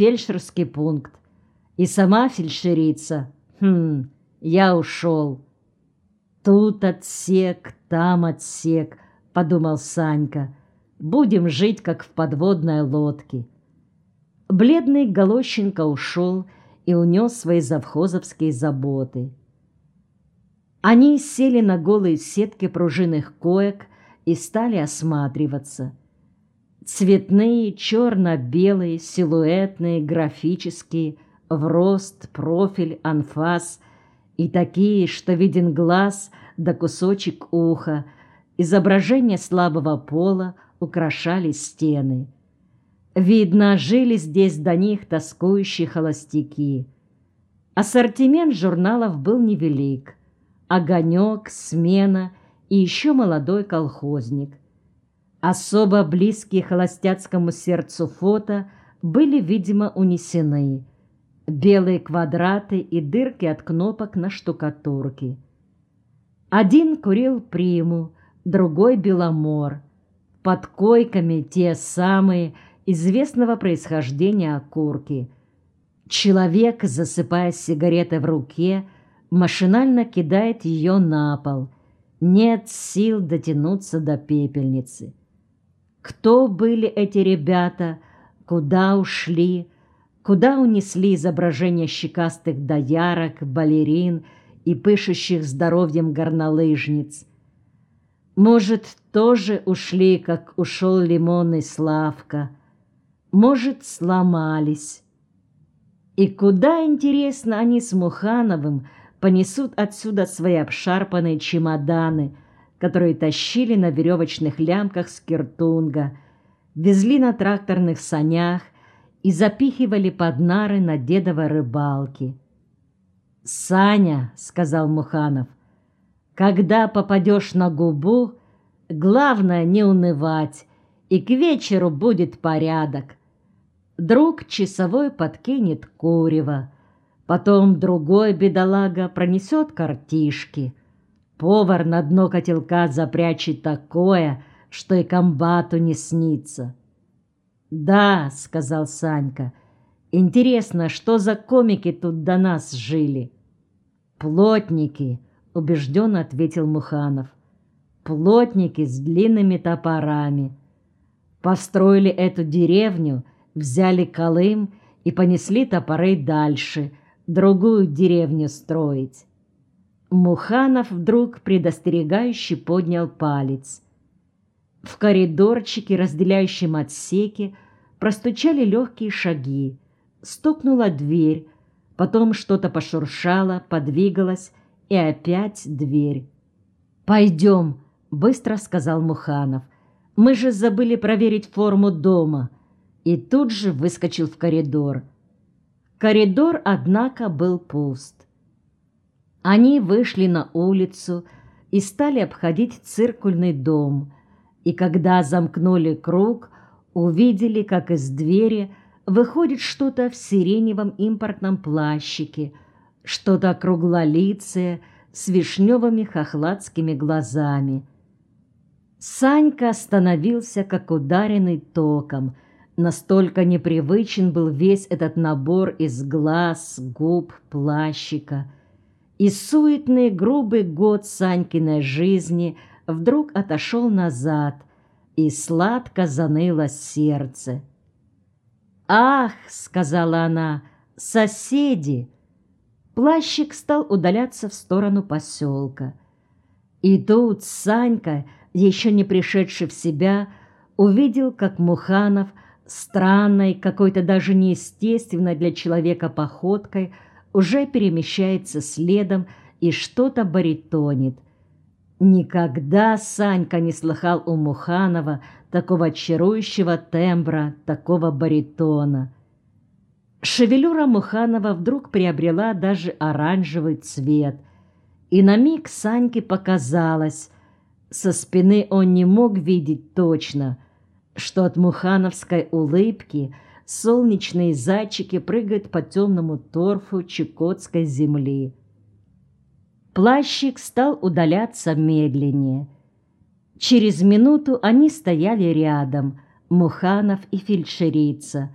фельдшерский пункт. И сама фельдшерица. Хм, я ушел. Тут отсек, там отсек, подумал Санька. Будем жить, как в подводной лодке. Бледный Голощенко ушел и унес свои завхозовские заботы. Они сели на голые сетки пружинных коек и стали осматриваться. Цветные, черно-белые, силуэтные, графические, в рост, профиль, анфас и такие, что виден глаз да кусочек уха, изображения слабого пола украшали стены. Видно, жили здесь до них тоскующие холостяки. Ассортимент журналов был невелик – огонек, смена и еще молодой колхозник. Особо близкие холостяцкому сердцу фото были, видимо, унесены. Белые квадраты и дырки от кнопок на штукатурке. Один курил приму, другой беломор. Под койками те самые известного происхождения окурки. Человек, засыпая сигареты в руке, машинально кидает ее на пол. Нет сил дотянуться до пепельницы. Кто были эти ребята? Куда ушли? Куда унесли изображения щекастых доярок, балерин и пышущих здоровьем горнолыжниц? Может, тоже ушли, как ушел лимонный Славка? Может, сломались? И куда, интересно, они с Мухановым – понесут отсюда свои обшарпанные чемоданы, которые тащили на веревочных лямках с киртунга, везли на тракторных санях и запихивали под нары на дедовой рыбалке. «Саня», — сказал Муханов, — «когда попадешь на губу, главное не унывать, и к вечеру будет порядок. Друг часовой подкинет курева, Потом другой бедолага пронесет картишки. Повар на дно котелка запрячет такое, что и комбату не снится. «Да», — сказал Санька, — «интересно, что за комики тут до нас жили?» «Плотники», — убежденно ответил Муханов. «Плотники с длинными топорами. Построили эту деревню, взяли Колым и понесли топоры дальше, другую деревню строить. Муханов вдруг предостерегающе поднял палец. В коридорчике, разделяющем отсеки, простучали легкие шаги. Стукнула дверь, потом что-то пошуршало, подвигалось, и опять дверь. «Пойдем», — быстро сказал Муханов. «Мы же забыли проверить форму дома». И тут же выскочил в коридор. Коридор, однако, был пуст. Они вышли на улицу и стали обходить циркульный дом, и когда замкнули круг, увидели, как из двери выходит что-то в сиреневом импортном плащике, что-то круглолицее с вишневыми хохладскими глазами. Санька остановился, как ударенный током – Настолько непривычен был весь этот набор из глаз, губ, плащика. И суетный грубый год Санькиной жизни вдруг отошел назад, и сладко заныло сердце. «Ах!» — сказала она, — «соседи!» Плащик стал удаляться в сторону поселка. И тут Санька, еще не пришедший в себя, увидел, как Муханов — странной, какой-то даже неестественной для человека походкой, уже перемещается следом и что-то баритонит. Никогда Санька не слыхал у Муханова такого чарующего тембра, такого баритона. Шевелюра Муханова вдруг приобрела даже оранжевый цвет, и на миг Саньке показалось, со спины он не мог видеть точно – что от мухановской улыбки солнечные зайчики прыгают по темному торфу чукотской земли. Плащик стал удаляться медленнее. Через минуту они стояли рядом, Муханов и фельдшерица,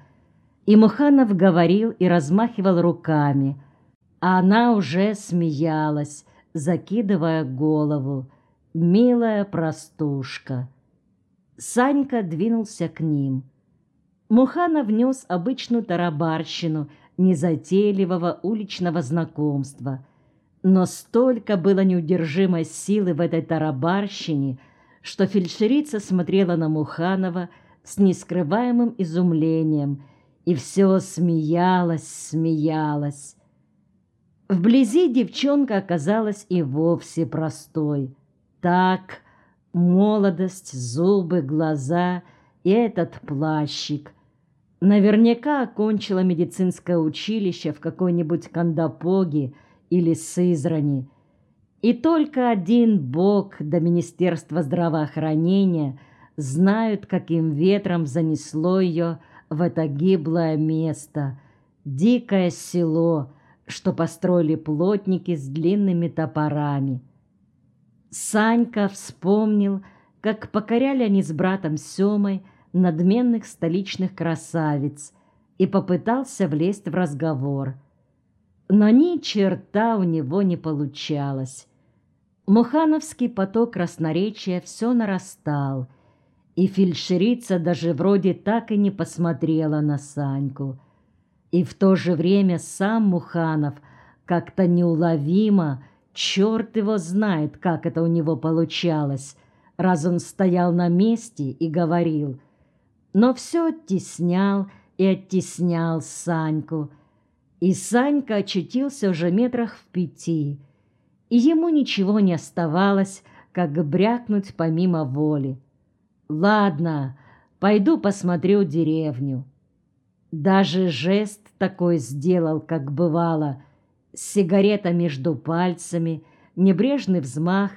И Муханов говорил и размахивал руками, а она уже смеялась, закидывая голову. Милая простушка. Санька двинулся к ним. Муханов внес обычную тарабарщину незатейливого уличного знакомства. Но столько было неудержимой силы в этой тарабарщине, что фельдшерица смотрела на Муханова с нескрываемым изумлением и все смеялась, смеялась. Вблизи девчонка оказалась и вовсе простой. Так, молодость, зубы, глаза и этот плащик. Наверняка окончила медицинское училище в какой-нибудь Кандапоге или Сызрани. И только один Бог до Министерства здравоохранения знают, каким ветром занесло ее в это гиблое место, дикое село, что построили плотники с длинными топорами. Санька вспомнил, как покоряли они с братом Семой надменных столичных красавиц и попытался влезть в разговор. Но ни черта у него не получалось. Мухановский поток красноречия все нарастал, и фельдшерица даже вроде так и не посмотрела на Саньку. И в то же время сам Муханов как-то неуловимо, черт его знает, как это у него получалось, раз он стоял на месте и говорил, но все оттеснял и оттеснял Саньку. И Санька очутился уже метрах в пяти, и ему ничего не оставалось, как брякнуть помимо воли. «Ладно, пойду посмотрю деревню». Даже жест такой сделал, как бывало, сигарета между пальцами, небрежный взмах,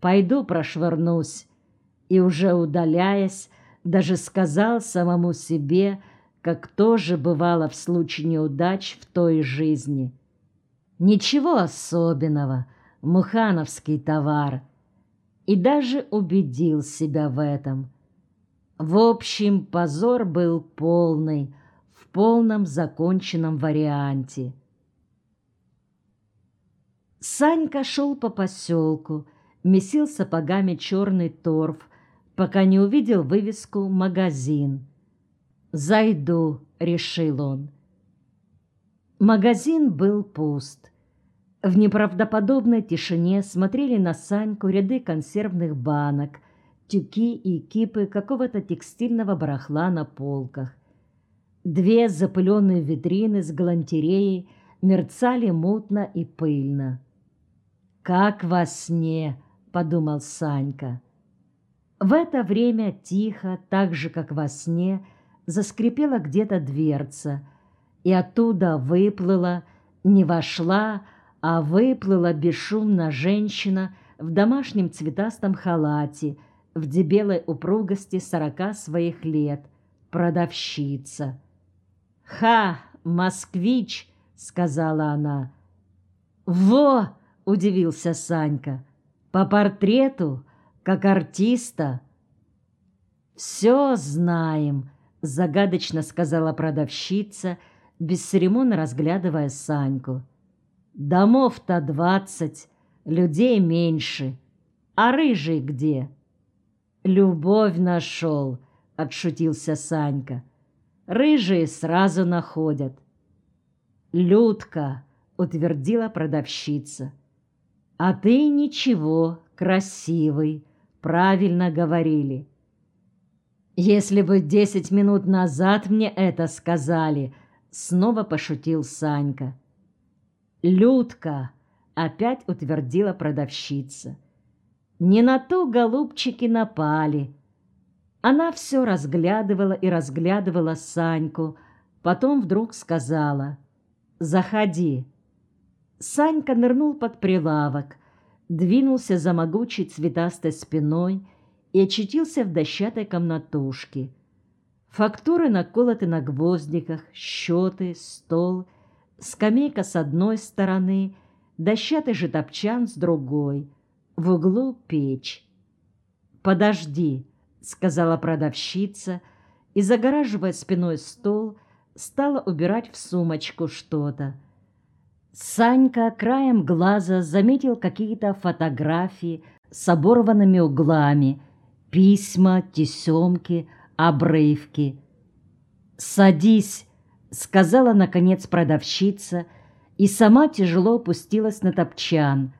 пойду прошвырнусь. И уже удаляясь, даже сказал самому себе, как тоже бывало в случае неудач в той жизни. Ничего особенного, мухановский товар. И даже убедил себя в этом. В общем, позор был полный, в полном законченном варианте. Санька шел по поселку, месил сапогами черный торф, пока не увидел вывеску «Магазин». «Зайду», — решил он. Магазин был пуст. В неправдоподобной тишине смотрели на Саньку ряды консервных банок, тюки и кипы какого-то текстильного барахла на полках. Две запыленные витрины с галантереей мерцали мутно и пыльно. «Как во сне!» — подумал Санька. В это время тихо, так же, как во сне, заскрипела где-то дверца, и оттуда выплыла, не вошла, а выплыла бесшумно женщина в домашнем цветастом халате, в дебелой упругости сорока своих лет, продавщица. «Ха, москвич!» — сказала она. «Во!» — удивился Санька. «По портрету?» Как артиста. «Все знаем», — загадочно сказала продавщица, бесцеремонно разглядывая Саньку. «Домов-то двадцать, людей меньше. А рыжий где?» «Любовь нашел», — отшутился Санька. «Рыжие сразу находят». «Людка», — утвердила продавщица. «А ты ничего, красивый», правильно говорили. Если бы десять минут назад мне это сказали, снова пошутил Санька. Людка, опять утвердила продавщица. Не на ту голубчики напали. Она все разглядывала и разглядывала Саньку, потом вдруг сказала «Заходи». Санька нырнул под прилавок, двинулся за могучей цветастой спиной и очутился в дощатой комнатушке. Фактуры наколоты на гвоздиках, счеты, стол, скамейка с одной стороны, дощатый же топчан с другой, в углу печь. «Подожди», — сказала продавщица, и, загораживая спиной стол, стала убирать в сумочку что-то. Санька краем глаза заметил какие-то фотографии с оборванными углами, письма, тесемки, обрывки. «Садись», — сказала, наконец, продавщица, и сама тяжело опустилась на топчан,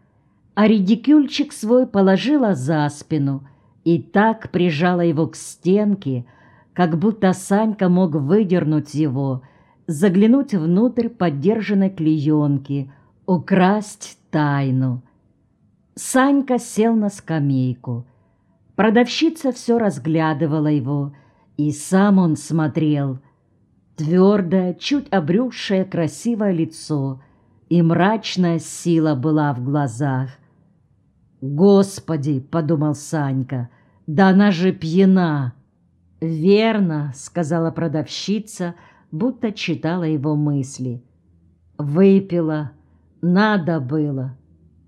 а редикюльчик свой положила за спину и так прижала его к стенке, как будто Санька мог выдернуть его, заглянуть внутрь поддержанной клеенки, украсть тайну. Санька сел на скамейку. Продавщица все разглядывала его, и сам он смотрел. Твердое, чуть обрюзшее красивое лицо, и мрачная сила была в глазах. «Господи!» — подумал Санька, — «да она же пьяна!» «Верно», — сказала продавщица, будто читала его мысли. «Выпила. Надо было.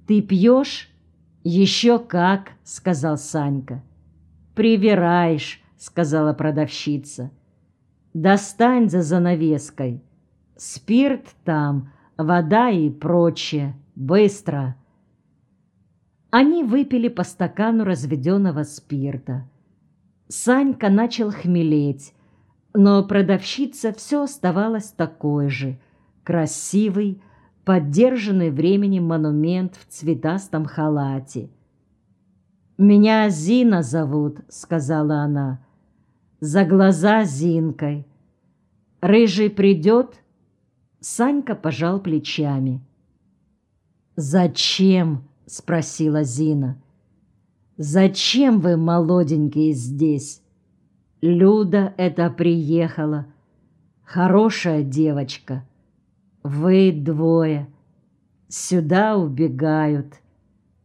Ты пьешь?» «Еще как», — сказал Санька. «Привираешь», — сказала продавщица. «Достань за занавеской. Спирт там, вода и прочее. Быстро». Они выпили по стакану разведенного спирта. Санька начал хмелеть, но продавщица все оставалась такой же, красивый, поддержанный временем монумент в цветастом халате. «Меня Зина зовут», — сказала она. «За глаза Зинкой. Рыжий придет?» Санька пожал плечами. «Зачем?» — спросила Зина. «Зачем вы, молоденькие, здесь?» «Люда это приехала. Хорошая девочка. Вы двое. Сюда убегают.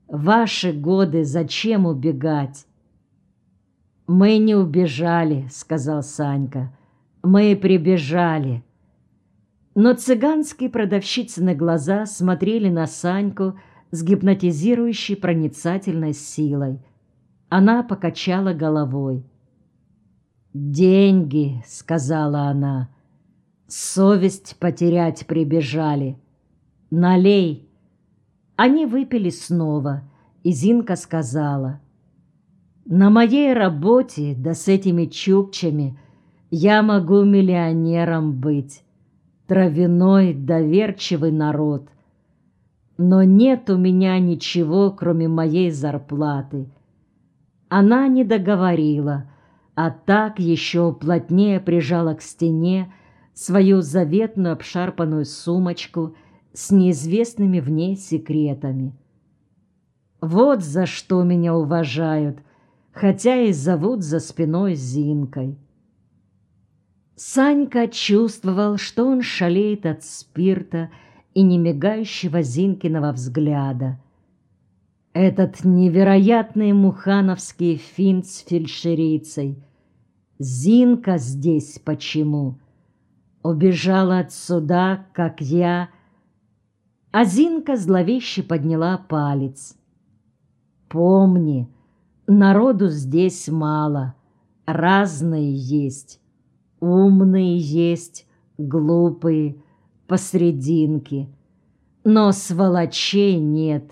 Ваши годы зачем убегать?» «Мы не убежали», — сказал Санька. «Мы прибежали». Но цыганские продавщицы на глаза смотрели на Саньку, с гипнотизирующей проницательной силой. Она покачала головой. «Деньги», — сказала она, — «совесть потерять прибежали. Налей». Они выпили снова, и Зинка сказала, «На моей работе, да с этими чукчами, я могу миллионером быть. Травяной, доверчивый народ» но нет у меня ничего, кроме моей зарплаты. Она не договорила, а так еще плотнее прижала к стене свою заветную обшарпанную сумочку с неизвестными в ней секретами. Вот за что меня уважают, хотя и зовут за спиной Зинкой. Санька чувствовал, что он шалеет от спирта и немигающего Зинкиного взгляда. Этот невероятный мухановский финт с фельдшерицей. Зинка здесь почему? Убежала отсюда, как я. А Зинка зловеще подняла палец. Помни, народу здесь мало, разные есть. Умные есть, глупые, посрединке. Но сволочей нет.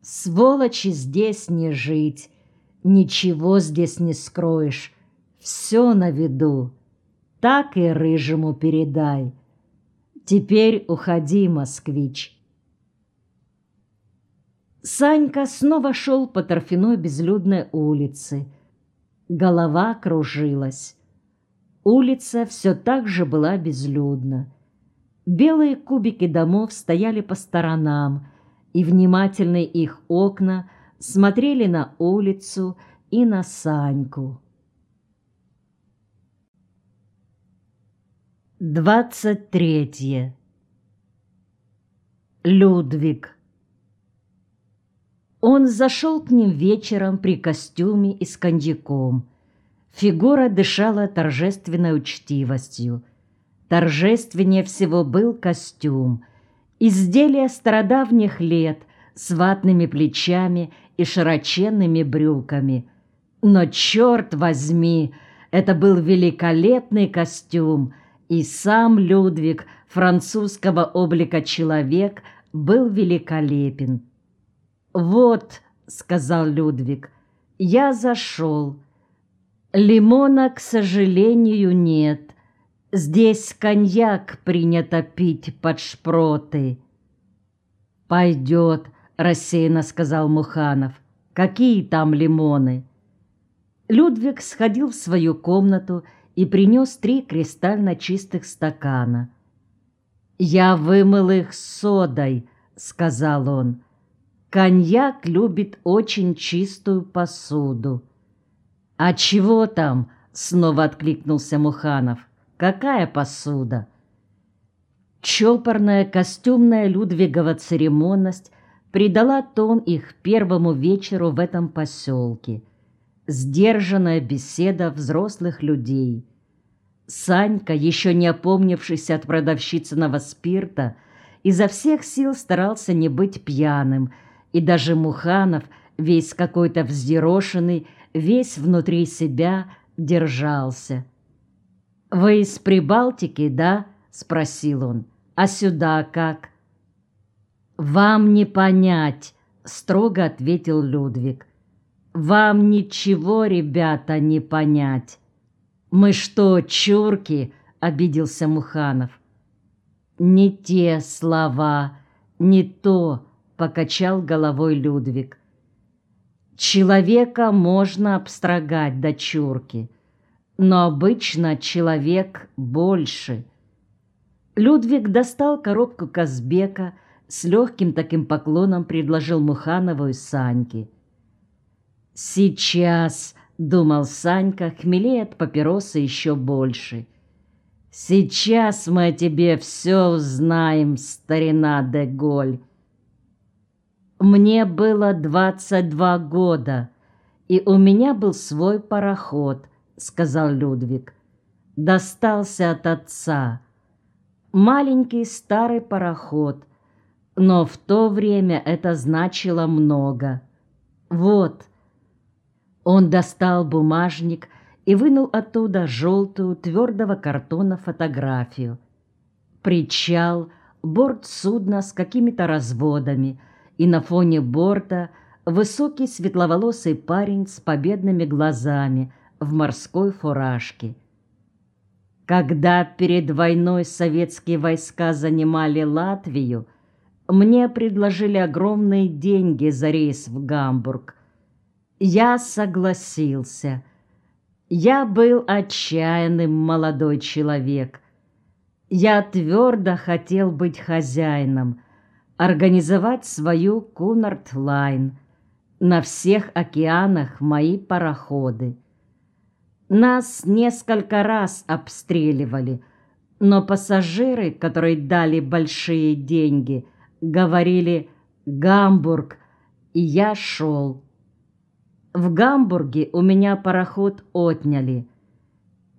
Сволочи здесь не жить, ничего здесь не скроешь, все на виду. Так и рыжему передай. Теперь уходи, москвич. Санька снова шел по торфяной безлюдной улице. Голова кружилась. Улица все так же была безлюдна. Белые кубики домов стояли по сторонам, и внимательные их окна смотрели на улицу и на Саньку. Двадцать третье. Людвиг. Он зашел к ним вечером при костюме и с коньяком. Фигура дышала торжественной учтивостью – Торжественнее всего был костюм. Изделие стародавних лет с ватными плечами и широченными брюками. Но, черт возьми, это был великолепный костюм, И сам Людвиг, французского облика человек, был великолепен. «Вот», — сказал Людвиг, — «я зашел. Лимона, к сожалению, нет. Здесь коньяк принято пить под шпроты». «Пойдет», — рассеянно сказал Муханов. «Какие там лимоны?» Людвиг сходил в свою комнату и принес три кристально чистых стакана. «Я вымыл их содой», — сказал он. «Коньяк любит очень чистую посуду». «А чего там?» — снова откликнулся Муханов. «Какая посуда?» Чопорная костюмная Людвигова церемонность придала тон их первому вечеру в этом поселке. Сдержанная беседа взрослых людей. Санька, еще не опомнившись от продавщицыного спирта, изо всех сил старался не быть пьяным, и даже Муханов, весь какой-то взъерошенный, весь внутри себя держался. «Вы из Прибалтики, да?» — спросил он. А сюда как? Вам не понять, строго ответил Людвиг. Вам ничего, ребята, не понять. Мы что, чурки? обиделся Муханов. Не те слова, не то, покачал головой Людвиг. Человека можно обстрогать до чурки, но обычно человек больше — Людвиг достал коробку Казбека, с легким таким поклоном предложил Муханову и Саньке. «Сейчас», — думал Санька, хмелее от папироса еще больше. «Сейчас мы о тебе все узнаем, старина Деголь». Мне было двадцать два года, и у меня был свой пароход, сказал Людвиг. Достался от отца маленький старый пароход, но в то время это значило много. Вот. Он достал бумажник и вынул оттуда желтую твердого картона фотографию. Причал, борт судна с какими-то разводами, и на фоне борта высокий светловолосый парень с победными глазами в морской фуражке – когда перед войной советские войска занимали Латвию, мне предложили огромные деньги за рейс в Гамбург. Я согласился. Я был отчаянный молодой человек. Я твердо хотел быть хозяином, организовать свою Кунард-лайн, на всех океанах мои пароходы. Нас несколько раз обстреливали, но пассажиры, которые дали большие деньги, говорили «Гамбург», и я шел. В Гамбурге у меня пароход отняли.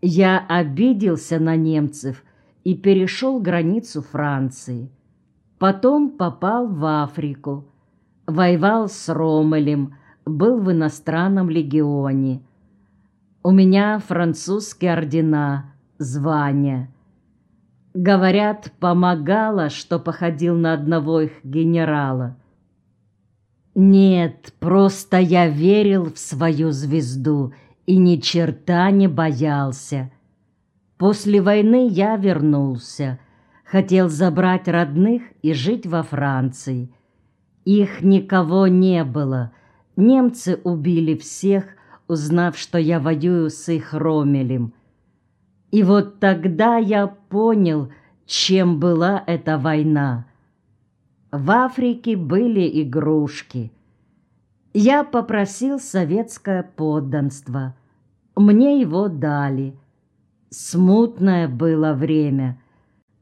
Я обиделся на немцев и перешел границу Франции. Потом попал в Африку, воевал с Ромелем, был в иностранном легионе. У меня французские ордена, звания. Говорят, помогало, что походил на одного их генерала. Нет, просто я верил в свою звезду и ни черта не боялся. После войны я вернулся, хотел забрать родных и жить во Франции. Их никого не было, немцы убили всех, узнав, что я воюю с их Ромелем. И вот тогда я понял, чем была эта война. В Африке были игрушки. Я попросил советское подданство. Мне его дали. Смутное было время.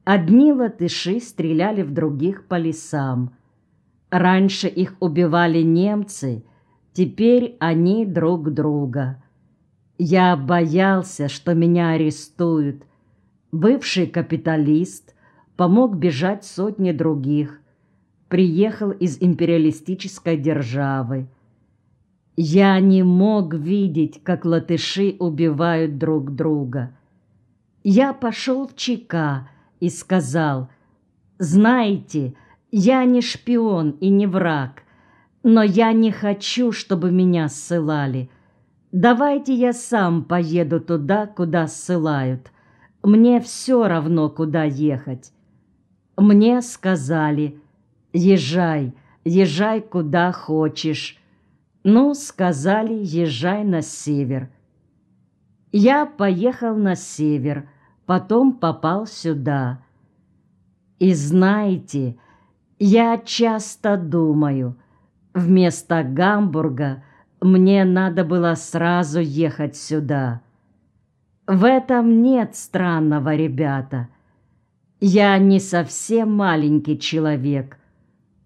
Одни латыши стреляли в других по лесам. Раньше их убивали немцы — Теперь они друг друга. Я боялся, что меня арестуют. Бывший капиталист помог бежать сотни других. Приехал из империалистической державы. Я не мог видеть, как латыши убивают друг друга. Я пошел в ЧК и сказал, «Знаете, я не шпион и не враг, но я не хочу, чтобы меня ссылали. Давайте я сам поеду туда, куда ссылают. Мне все равно, куда ехать». Мне сказали, «Езжай, езжай куда хочешь». Ну, сказали, езжай на север. Я поехал на север, потом попал сюда. И знаете, я часто думаю, вместо Гамбурга мне надо было сразу ехать сюда. В этом нет странного, ребята. Я не совсем маленький человек.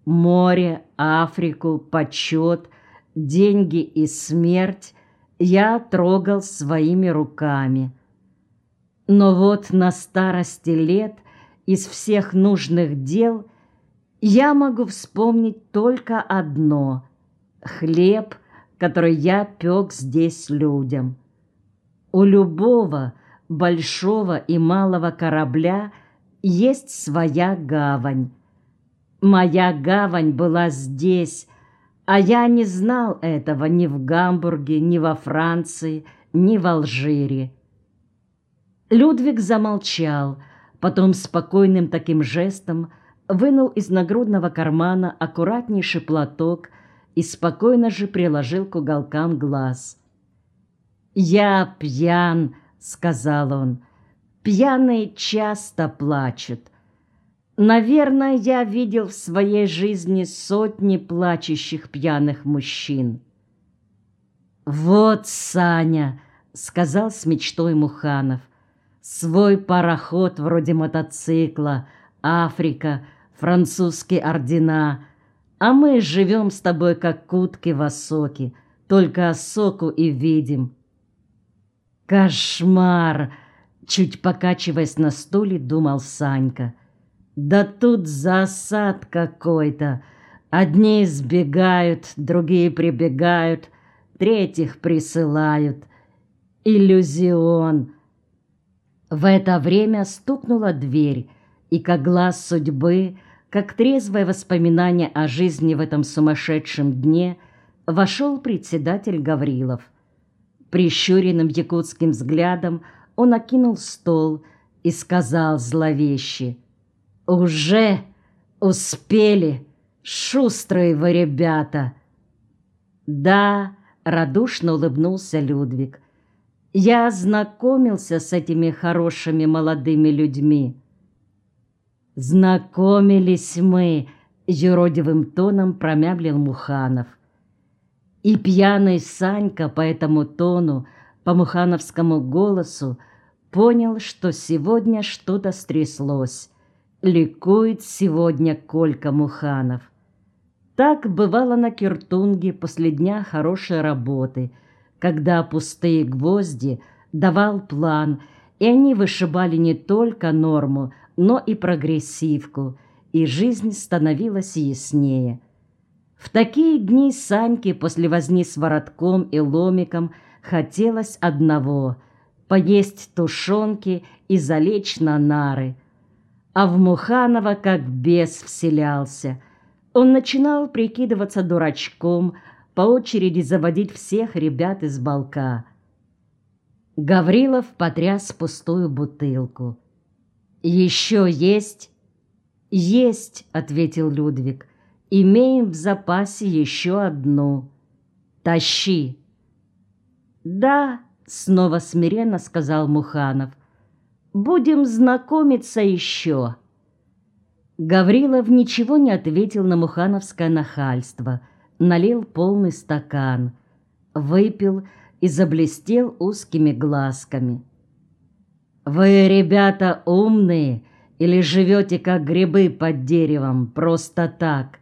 Море, Африку, почет — деньги и смерть я трогал своими руками. Но вот на старости лет из всех нужных дел я могу вспомнить только одно — хлеб, который я пек здесь людям. У любого большого и малого корабля есть своя гавань. Моя гавань была здесь, а я не знал этого ни в Гамбурге, ни во Франции, ни в Алжире. Людвиг замолчал, потом спокойным таким жестом вынул из нагрудного кармана аккуратнейший платок и спокойно же приложил к уголкам глаз. «Я пьян», — сказал он, — «пьяные часто плачут. Наверное, я видел в своей жизни сотни плачущих пьяных мужчин. «Вот, Саня», — сказал с мечтой Муханов, «свой пароход вроде мотоцикла, Африка, французские ордена, а мы живем с тобой, как кутки в осоке, только осоку и видим». «Кошмар!» — чуть покачиваясь на стуле, думал Санька — да тут засад какой-то. Одни сбегают, другие прибегают, третьих присылают. Иллюзион. В это время стукнула дверь, и как глаз судьбы, как трезвое воспоминание о жизни в этом сумасшедшем дне, вошел председатель Гаврилов. Прищуренным якутским взглядом он окинул стол и сказал зловеще — «Уже успели, шустрые вы ребята!» «Да», — радушно улыбнулся Людвиг, «я знакомился с этими хорошими молодыми людьми». «Знакомились мы», — юродивым тоном промямлил Муханов. И пьяный Санька по этому тону, по мухановскому голосу, понял, что сегодня что-то стряслось, Ликует сегодня Колька Муханов. Так бывало на Киртунге после дня хорошей работы, когда пустые гвозди давал план, и они вышибали не только норму, но и прогрессивку, и жизнь становилась яснее. В такие дни Саньке после возни с воротком и ломиком хотелось одного — поесть тушенки и залечь на нары — а в Муханова как бес вселялся. Он начинал прикидываться дурачком, по очереди заводить всех ребят из балка. Гаврилов потряс пустую бутылку. «Еще есть?» «Есть», — ответил Людвиг. «Имеем в запасе еще одну. Тащи». «Да», — снова смиренно сказал Муханов. Будем знакомиться еще». Гаврилов ничего не ответил на мухановское нахальство, налил полный стакан, выпил и заблестел узкими глазками. «Вы, ребята, умные или живете, как грибы под деревом, просто так?»